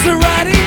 Is the writing?